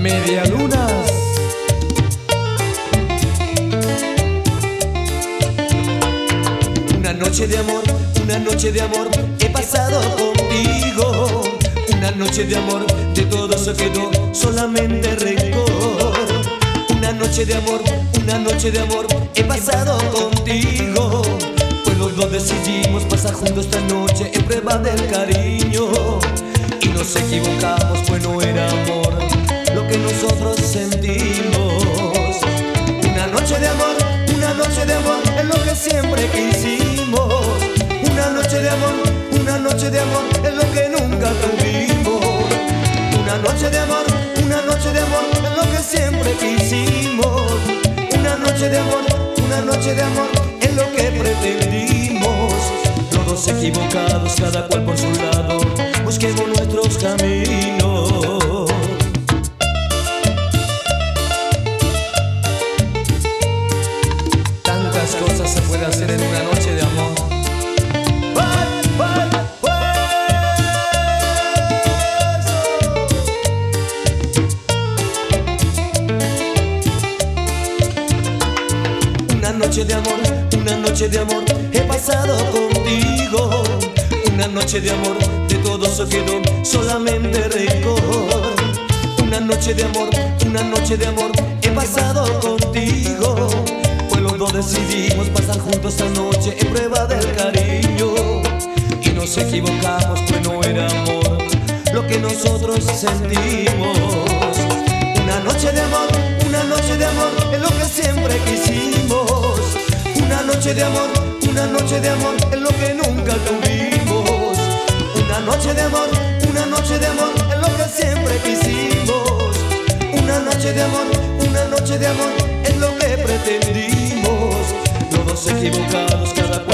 Medialunas. Una noche de amor, una noche de amor he pasado contigo. Una noche de amor, de todo se quedó solamente rencor. Una noche de amor, una noche de amor he pasado contigo. Pues los dos decidimos pasar juntos esta noche en prueba del cariño. Y nos equivocamos, pues no era amor lo que nosotros sentimos. Una noche de amor, una noche de amor es lo que siempre quisimos. Una noche de amor, una noche de amor es lo que nunca tuvimos. Una noche de amor, una noche de amor es lo que siempre quisimos. Una noche de amor, una noche de amor es lo que pretendimos. Todos equivocados, cada cual por su lado, busquemos nuestros caminos. Tantas cosas se puede hacer en una noche de amor. Una noche de amor, una noche de amor he pasado contigo. Una noche de amor, todo quedó solamente rencor. Una noche de amor, una noche de amor he pasado contigo. Pues los decidimos pasar juntos esta noche en prueba del cariño. Y nos equivocamos, pues no era amor lo que nosotros sentimos. Una noche de amor, una noche de amor es lo que siempre quisimos. Una noche de amor, una noche de amor es lo que nunca tuvimos. Una noche de amor, una noche de amor es lo que siempre quisimos. Una noche de amor, una noche de amor es lo que pretendimos. Todos equivocados, cada cual